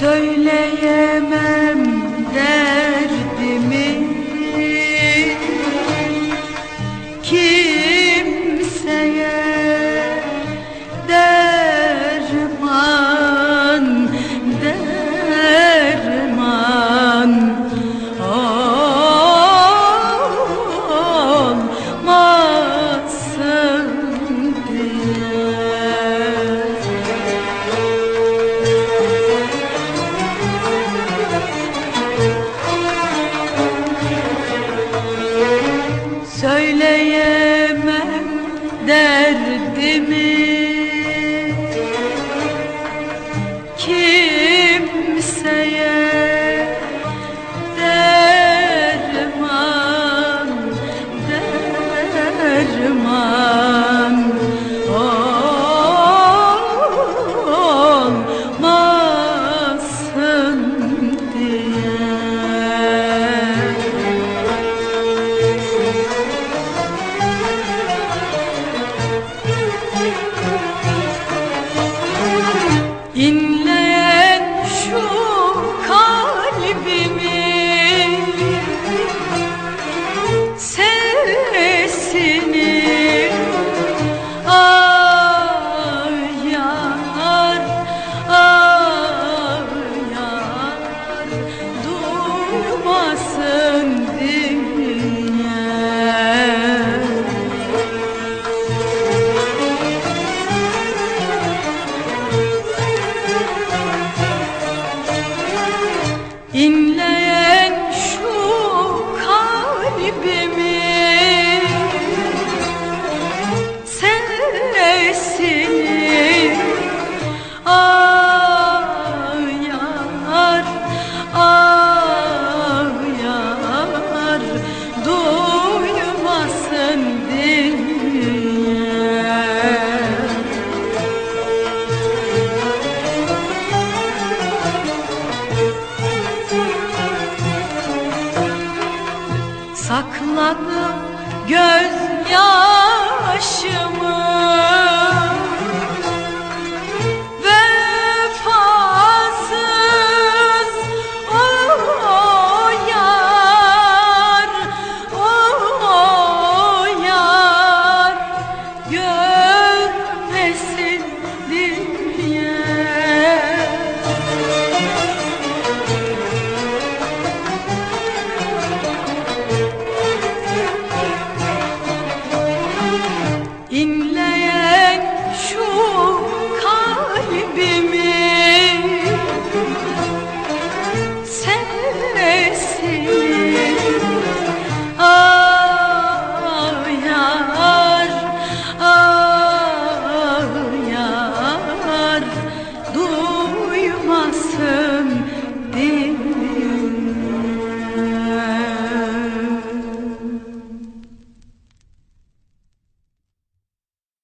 söyleyemem de. derdimi? Kimseye derman derman olmasın diye. sakladım göz yağı.